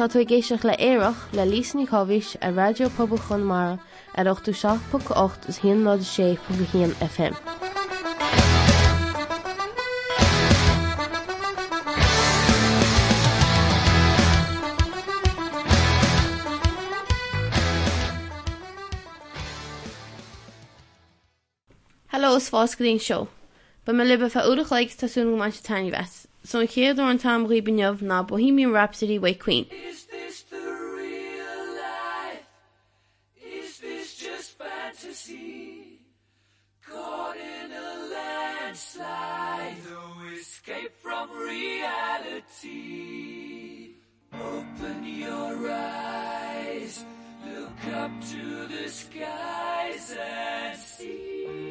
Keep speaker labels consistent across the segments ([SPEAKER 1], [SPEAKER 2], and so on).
[SPEAKER 1] Tá tú le éireach le lísní chohís a radiopabal chun mar ar 8ú 6.8 is hí ná sé pu hían FM. Hello is seo. Ba me fe man se tainine wes. So an chéad an tam ri benneomh ná Bohemian Rhapsody Way Queen.
[SPEAKER 2] Is this the real life? Is this just fantasy? Caught in a landslide, no escape from reality. Open your eyes, look up to the skies and see.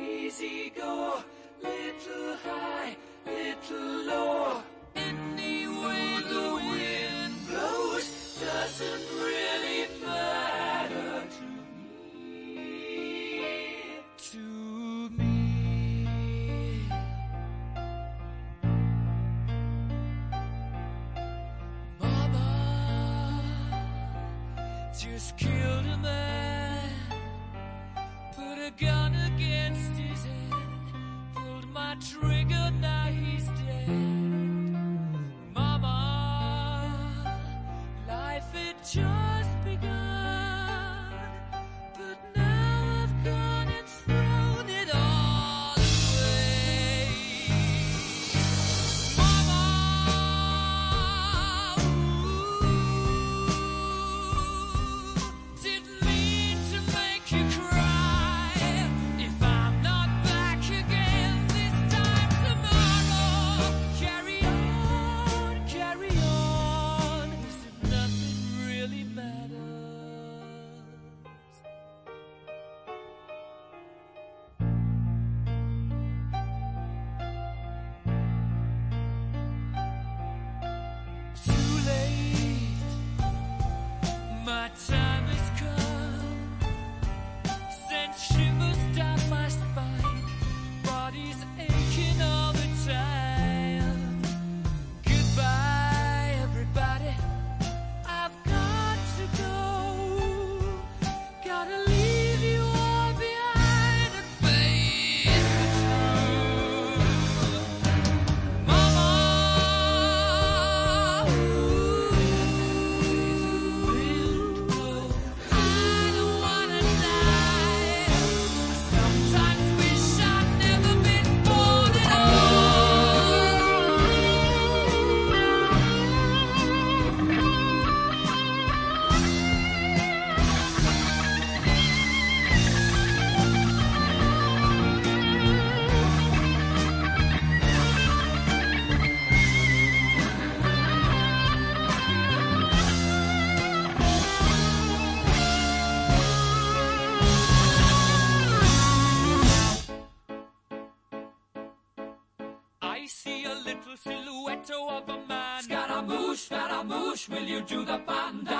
[SPEAKER 2] Easy go. Little high, little low. Any way the wind blows doesn't really matter to me. To me. Mama just killed a man, Will you do the fandango?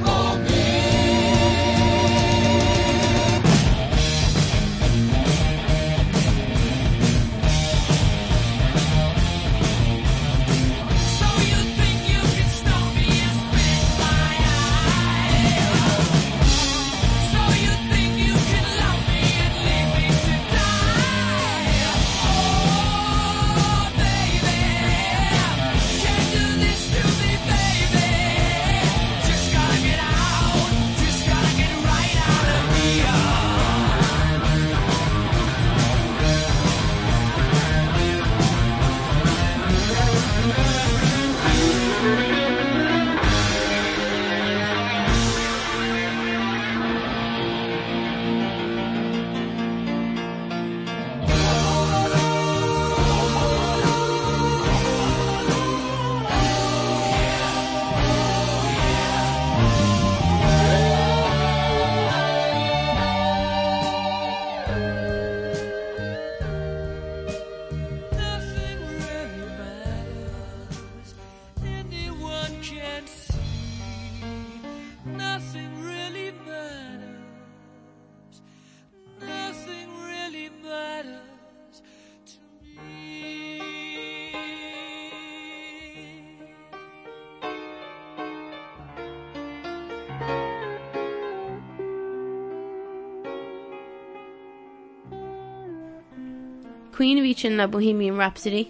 [SPEAKER 1] Queen sin le Bohemian Rhapsody,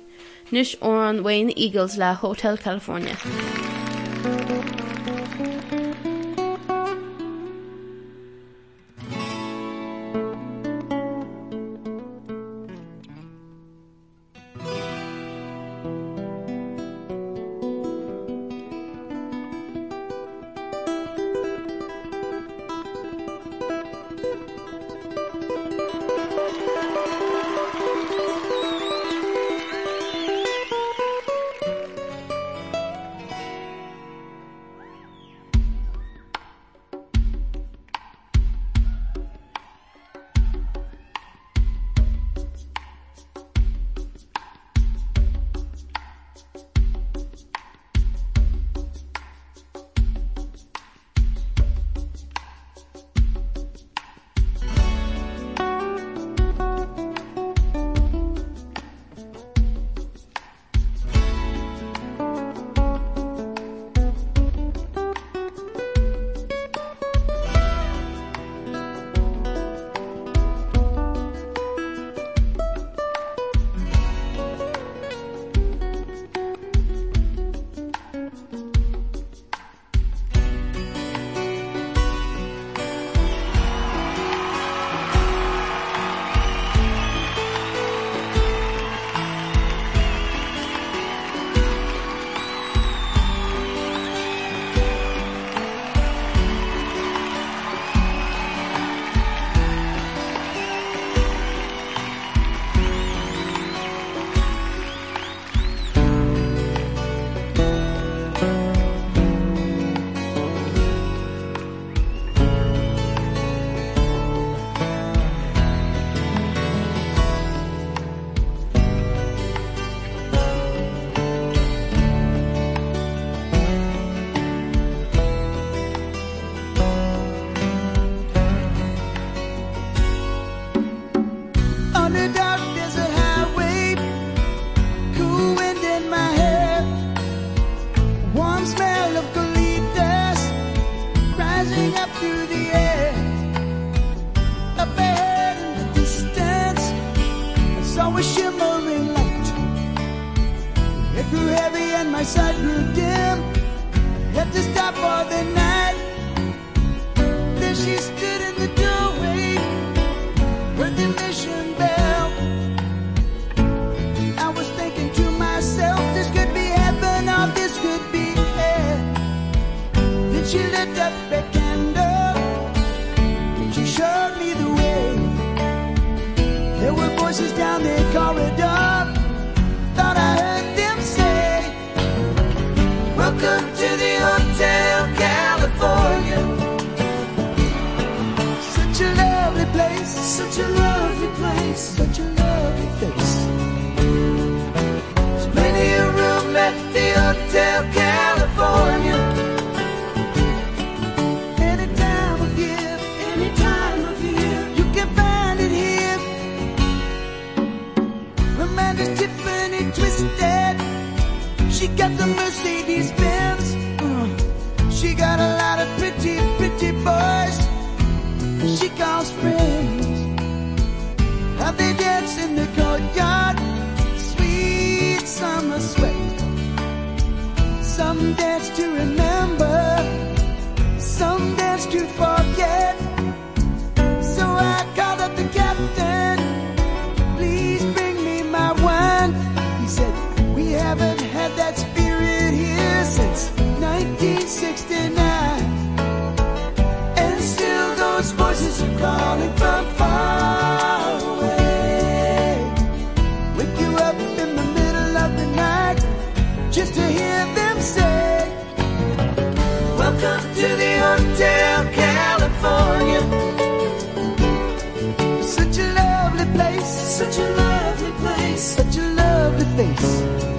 [SPEAKER 1] nus ó an Wayne Eagles le Hotel California. to remember. Some dance to forget. So I got up the captain. Please bring me my wine. He said we haven't had that spirit here since 1969 and still those voices are calling from such a lovely place. Such a lovely place.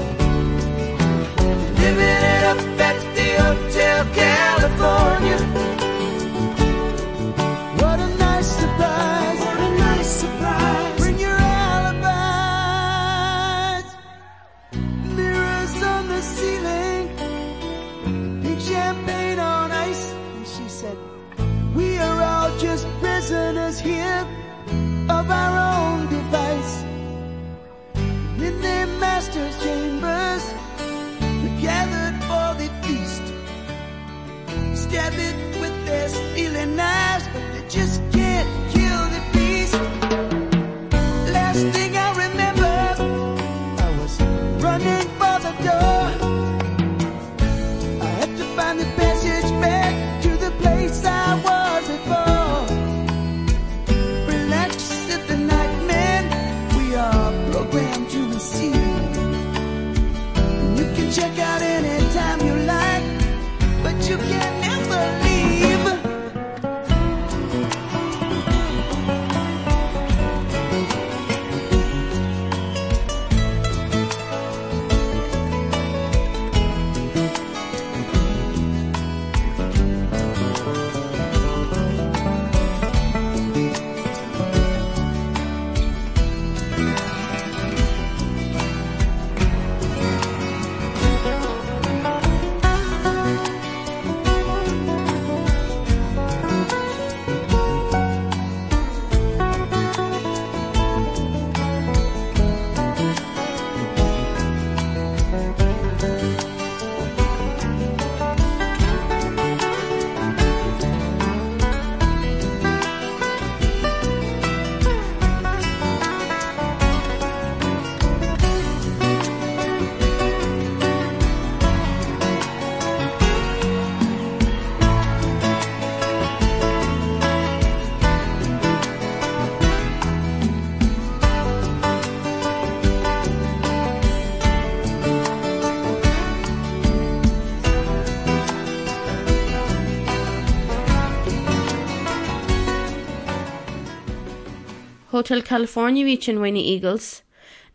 [SPEAKER 3] Hotel California Beach in Winnie Eagles,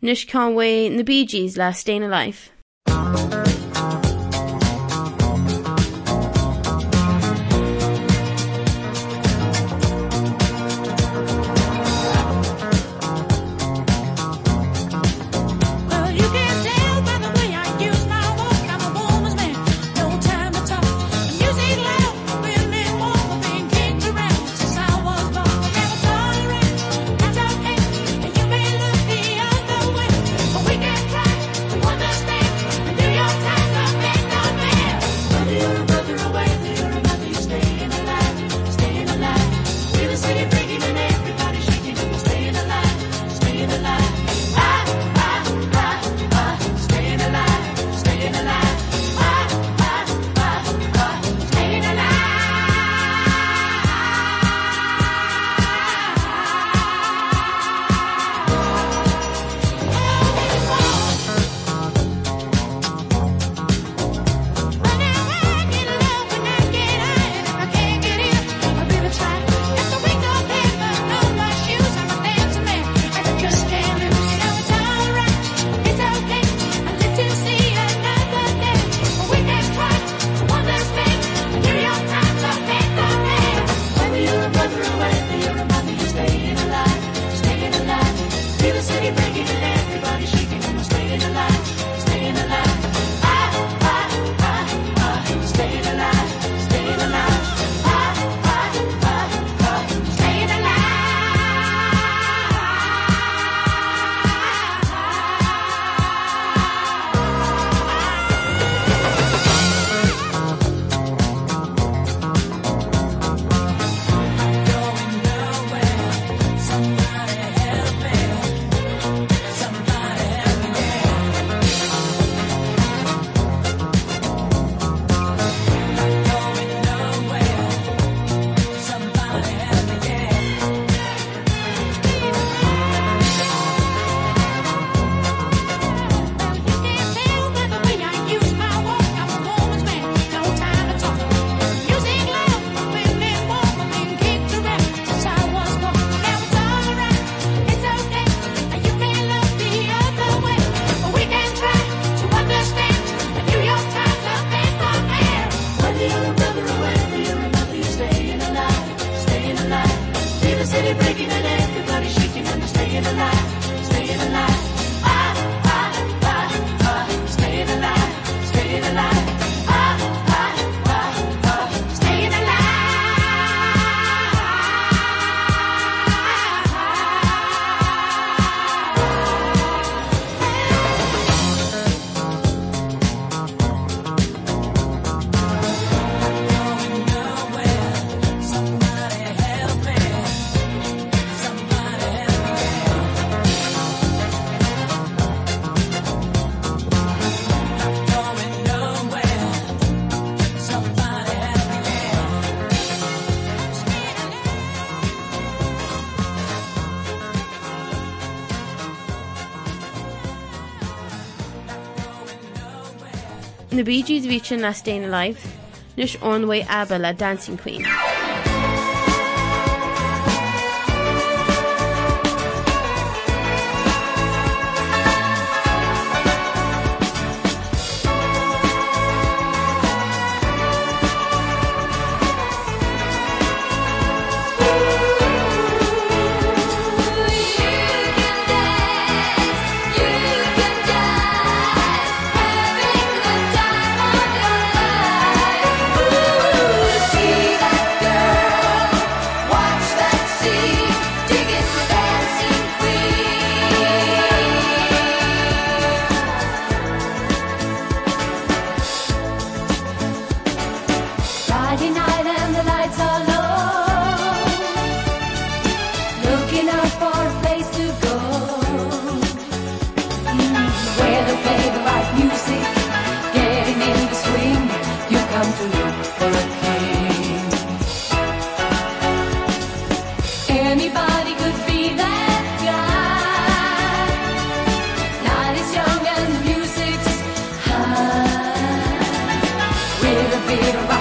[SPEAKER 3] Nish Conway the Bee Gees last
[SPEAKER 4] day in a life.
[SPEAKER 5] na Bee Gees víte na Stayin Alive, nus onhfuid ABBA
[SPEAKER 3] a Dancing Queen. be
[SPEAKER 5] right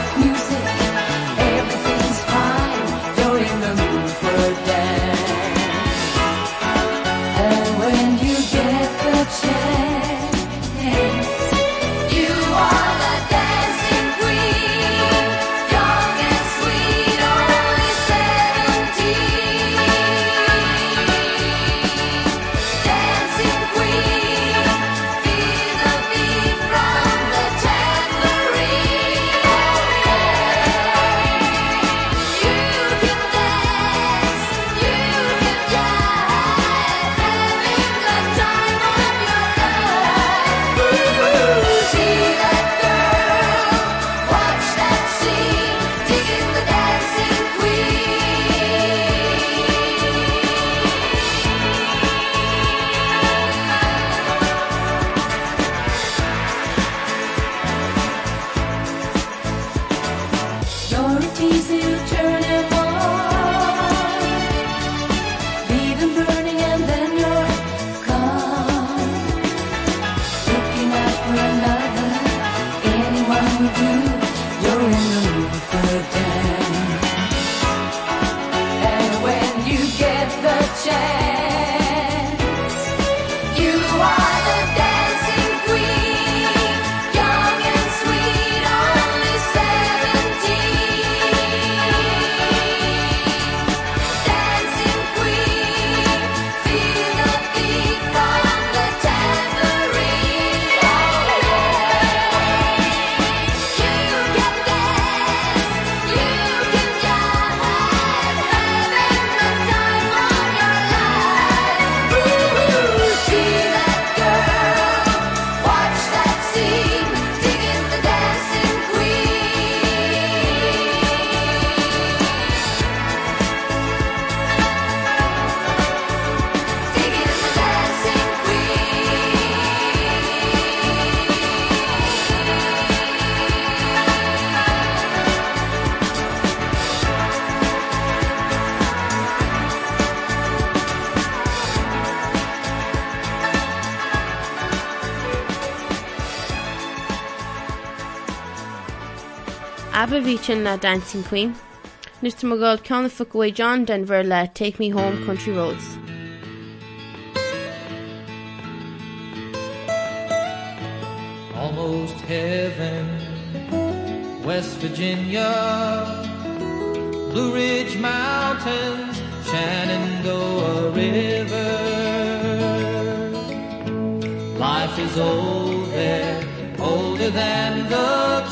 [SPEAKER 5] bhí sin na Dancing Queen. Nus tá the fuck away, John Denver le Take Me Home mm. Country Roads.
[SPEAKER 6] Almost heaven West Virginia Blue Ridge Mountains Shenandoah River Life is old there older than the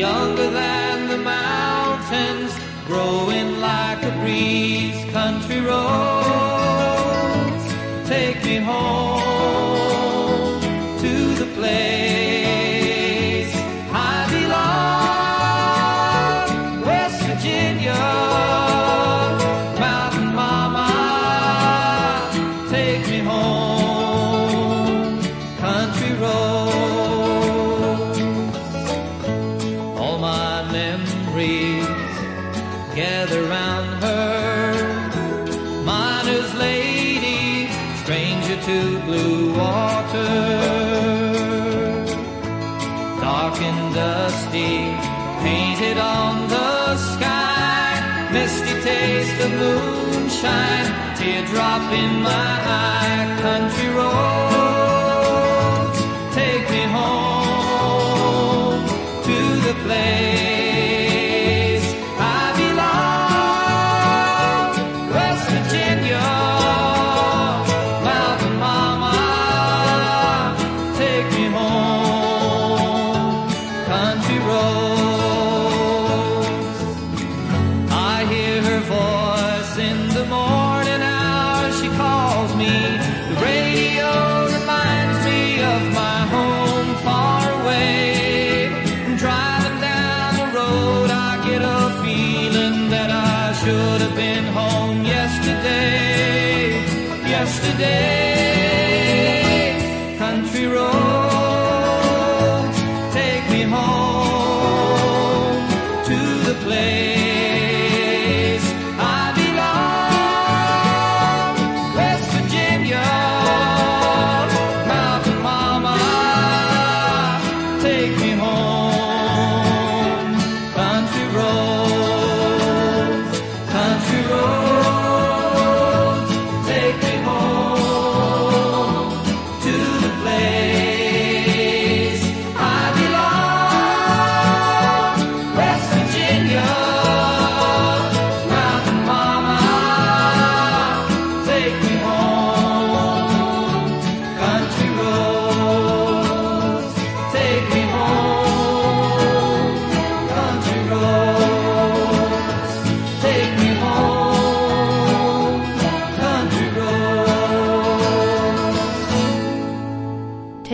[SPEAKER 6] younger than the mountains growing like a breeze country roads. Take me home. sunshine teardrop in my eye country road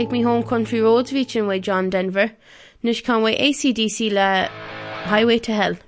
[SPEAKER 6] ag mi home country roads
[SPEAKER 1] víin wei John Denver, nus kan wei ACDC le Highway to Hell.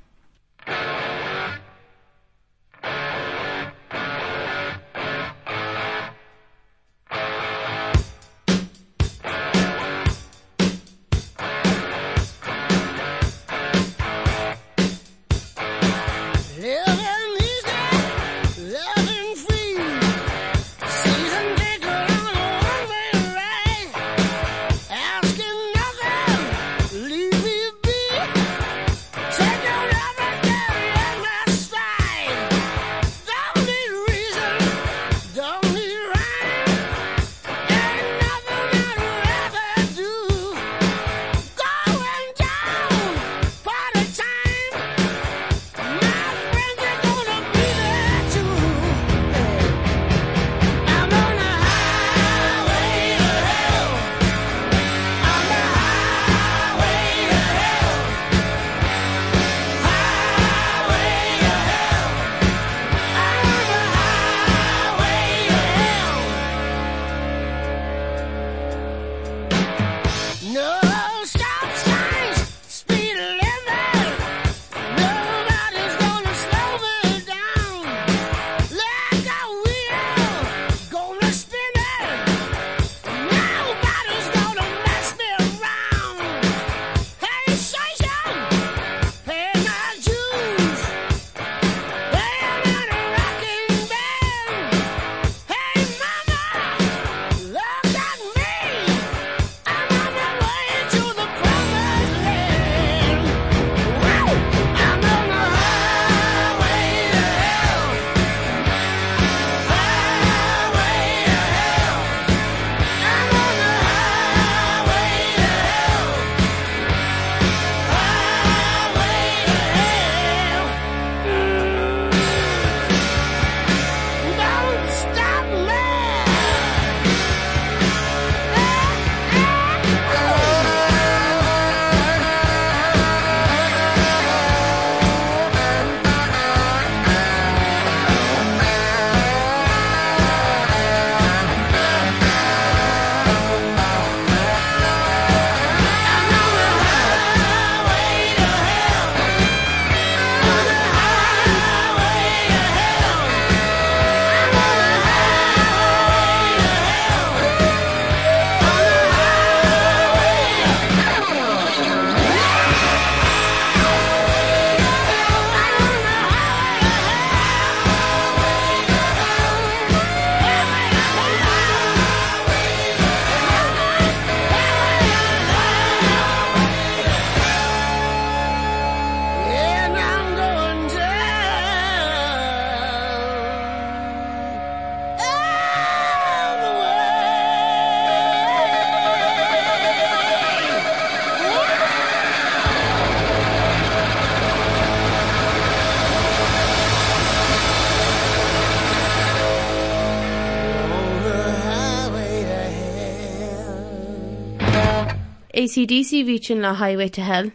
[SPEAKER 7] CDC víin le Highway to Hell,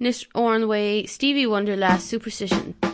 [SPEAKER 7] nis ornway Stevie Wonder last Superstition.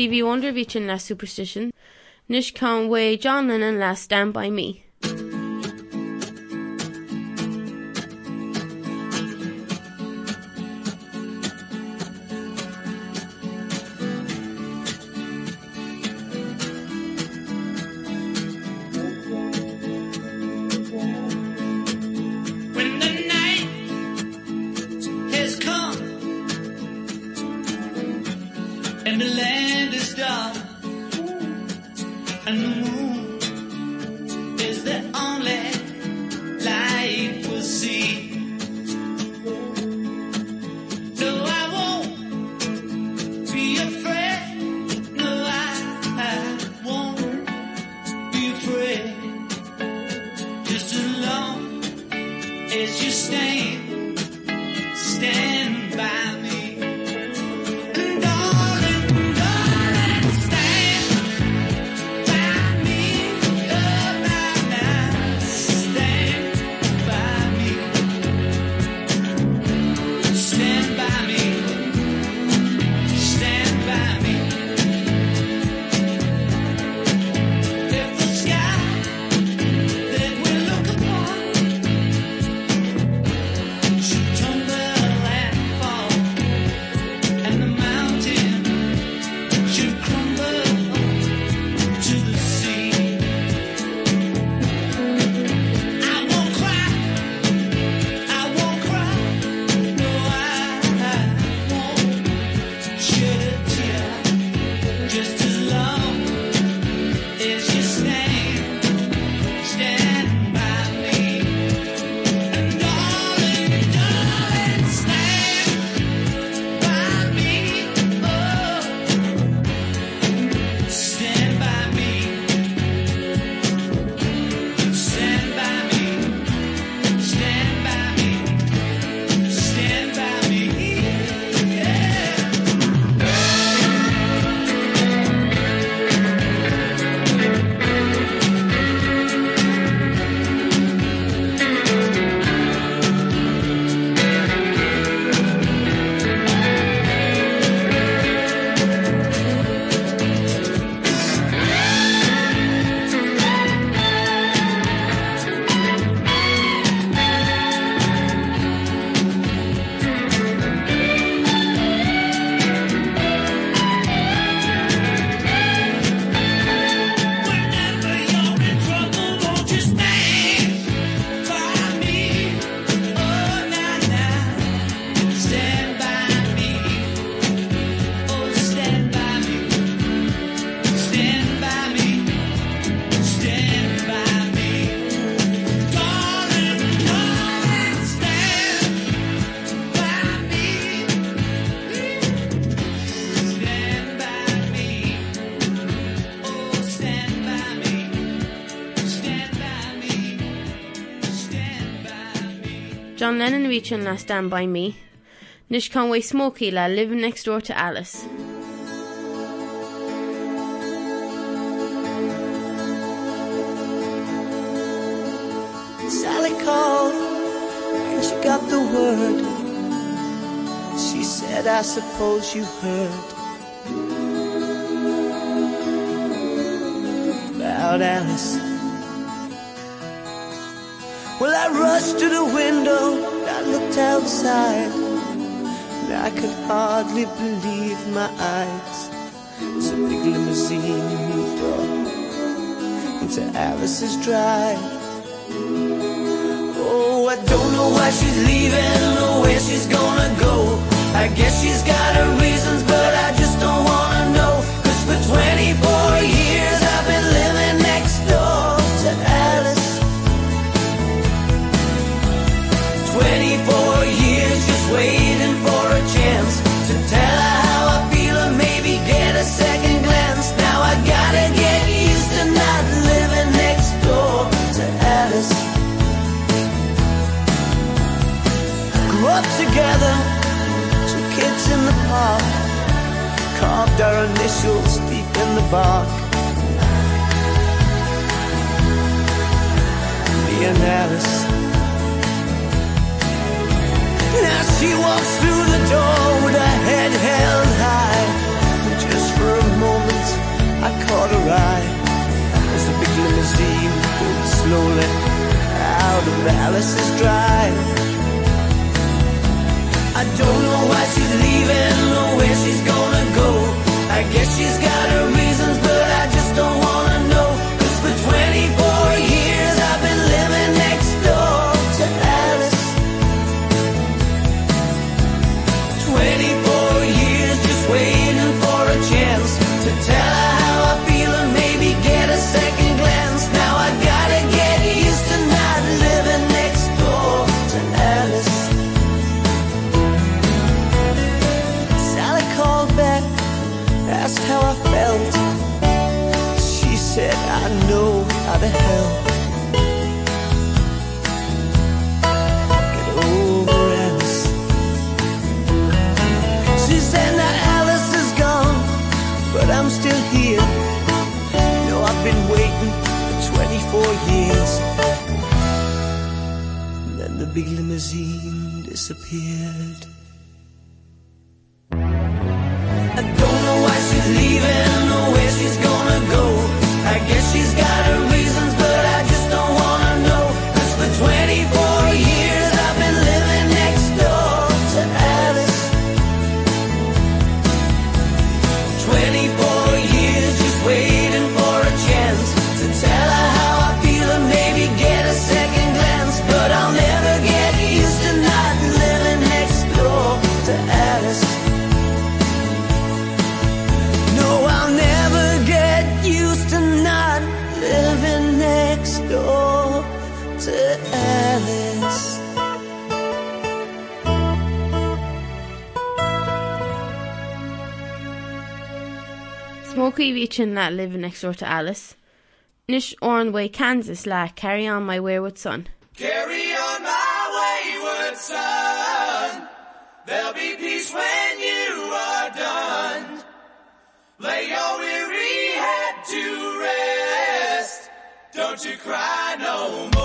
[SPEAKER 7] Stevie Wonder vi na Superstition, Nish Conway John Lennon last stand by me.
[SPEAKER 1] John Lennon reaching last Stand By Me. Nish Conway Smokie la living next door to Alice.
[SPEAKER 8] Sally called and she got the word. She said, I suppose you heard about Alice. Well, I rushed to the window, I looked outside, and I could hardly believe my eyes. It's a big limousine moved up into Alice's drive. Oh, I don't know why she's leaving or where she's gonna go. I guess she's got her reasons, but I just carved our initials deep in the bark. Me and Alice. Now she walks through the door with her head held high. And just for a moment, I caught her eye as the big limousine pulled slowly out of Alice's drive. I don't know why I guess she's got limousine disappeared. I don't know why she's leaving or where she's gonna go. I guess she's got her reasons, but I just don't wanna know. Cause for 24 years I've been living next door to Alice. 24
[SPEAKER 1] Smokie reaching la living next door to Alice. Nish Ornway, Kansas la Carry On My Wayward Son.
[SPEAKER 2] Carry on my wayward son. There'll be peace when you are done. Lay your weary head to rest. Don't you cry no more.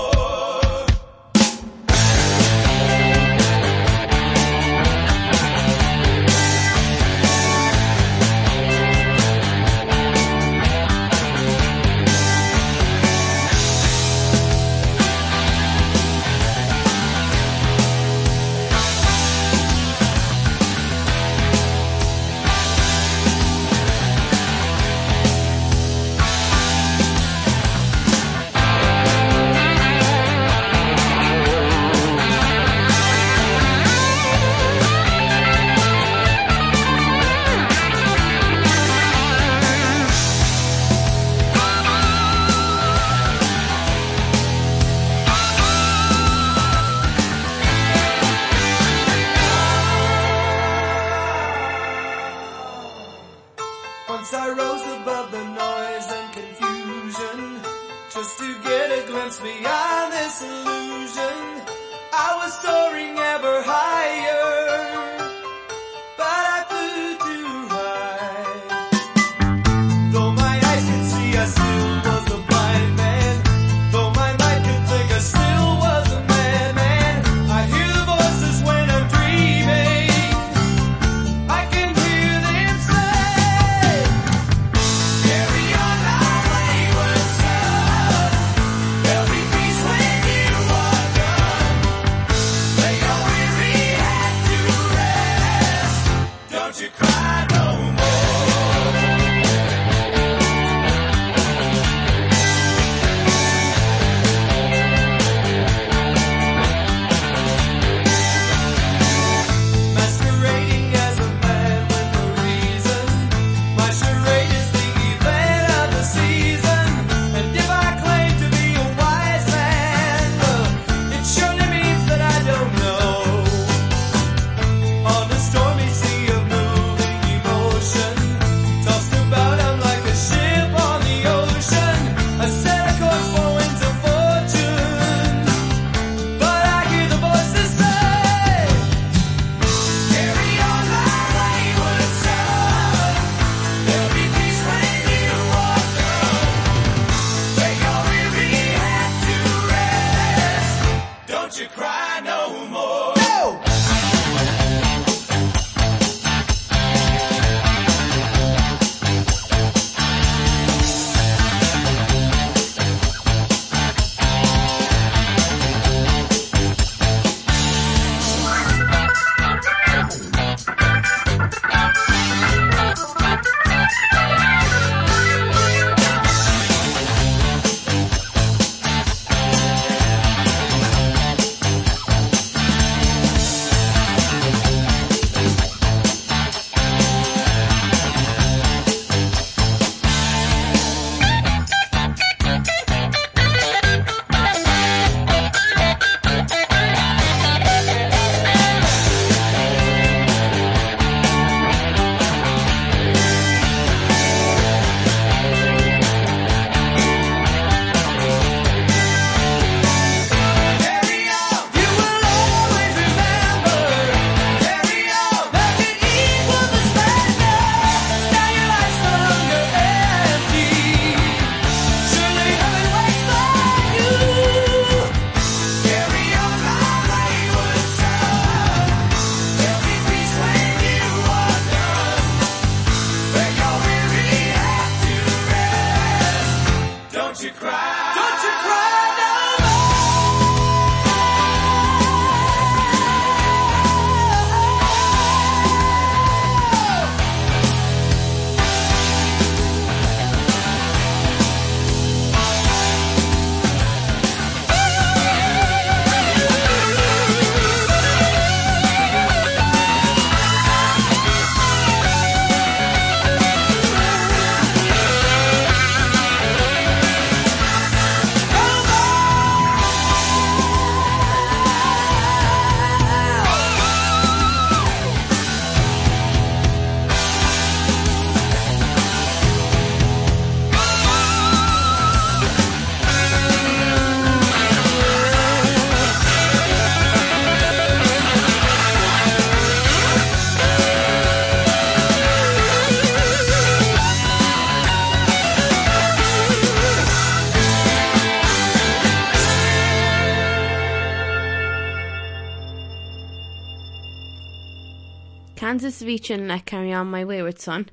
[SPEAKER 8] is
[SPEAKER 1] víin le carry on my wayward son,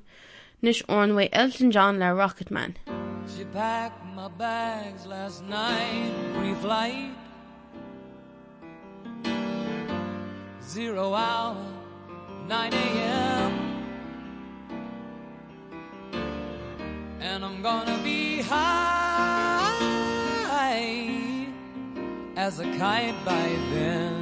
[SPEAKER 1] nish ornway Elton John le Rocketman.
[SPEAKER 6] She packed my bags last night Zero hour 9 a.m. And I'm gonna be high as a kite by then.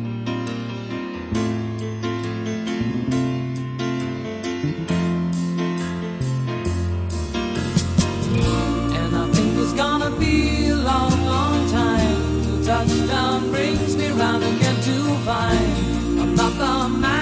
[SPEAKER 6] gonna be a long long time. To touchdown brings me round again to find. I'm not the man.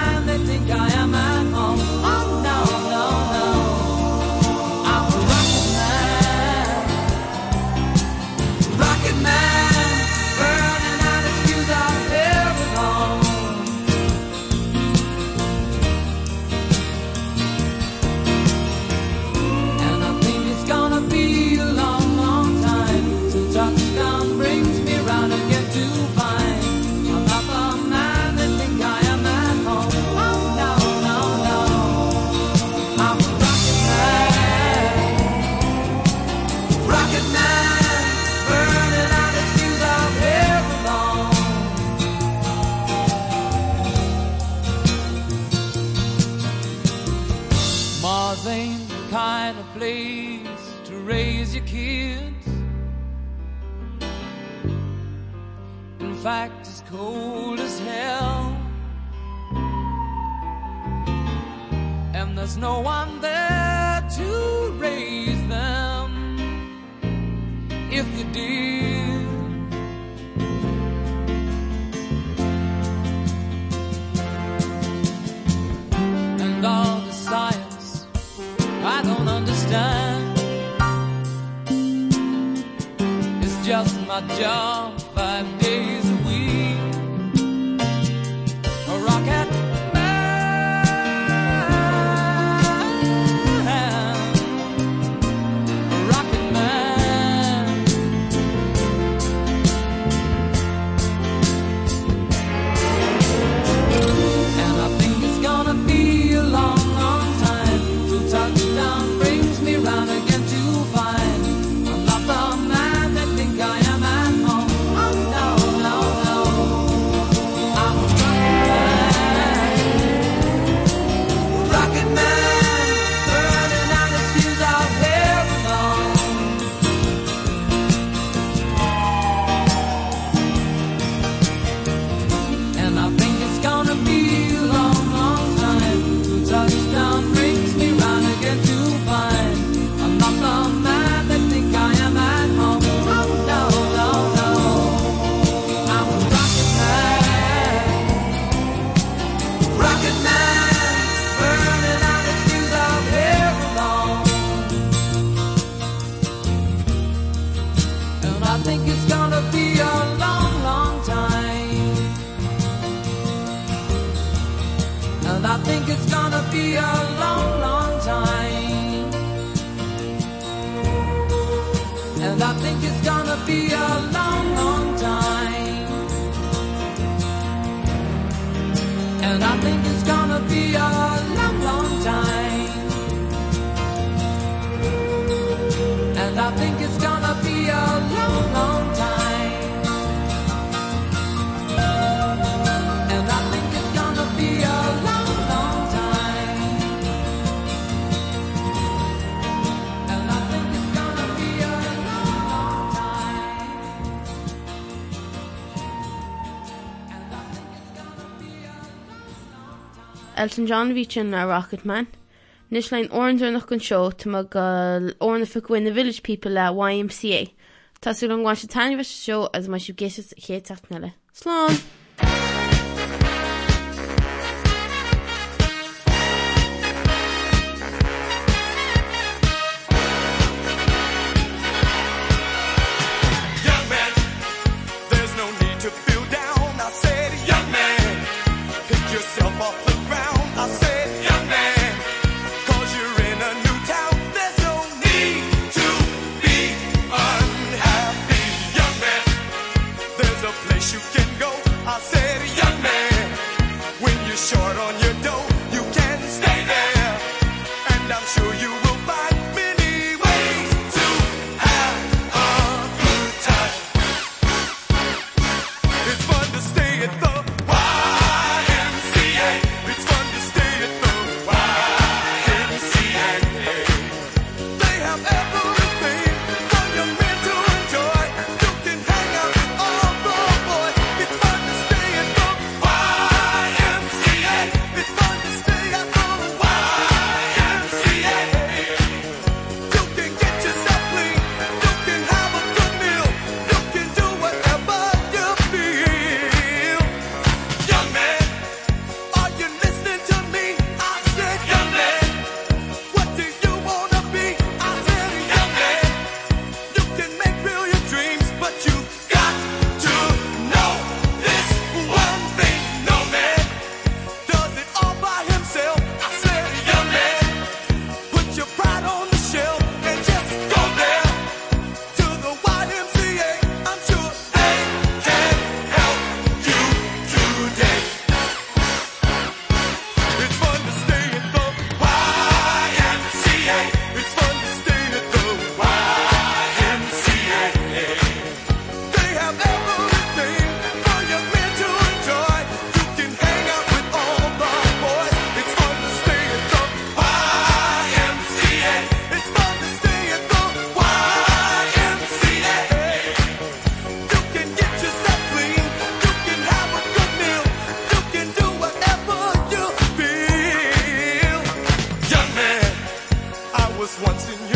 [SPEAKER 6] no one there to raise them. If you did and all the science I don't understand. It's just my job. happy alive
[SPEAKER 1] Elton John ví sin a Rocketman. Nis lein oranú nach gon seo tá go orna fa goin na Village People le YMCA. Tású an gá se tainimhe seo as mai siú géisi chétacht nele. Slán!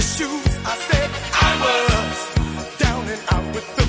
[SPEAKER 9] shoes. I said I was down and out with
[SPEAKER 3] the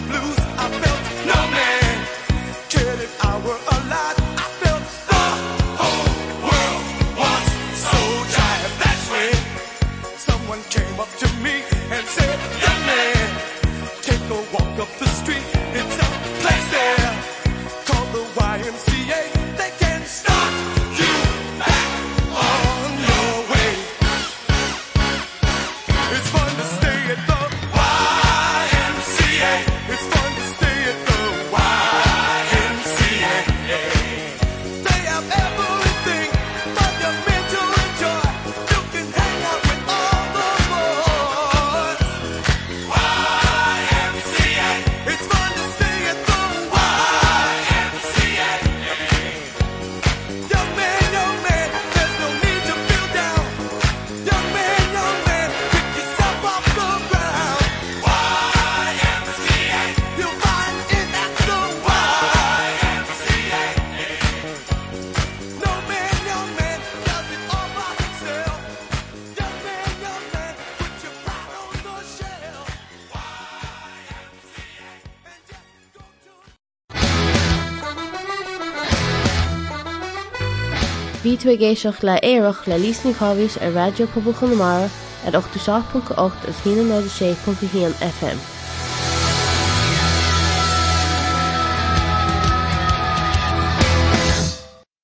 [SPEAKER 3] Tú géisioach le éireach le lísní chohís ar radio poblbal chunamara at 87.8 is 16.1 FM.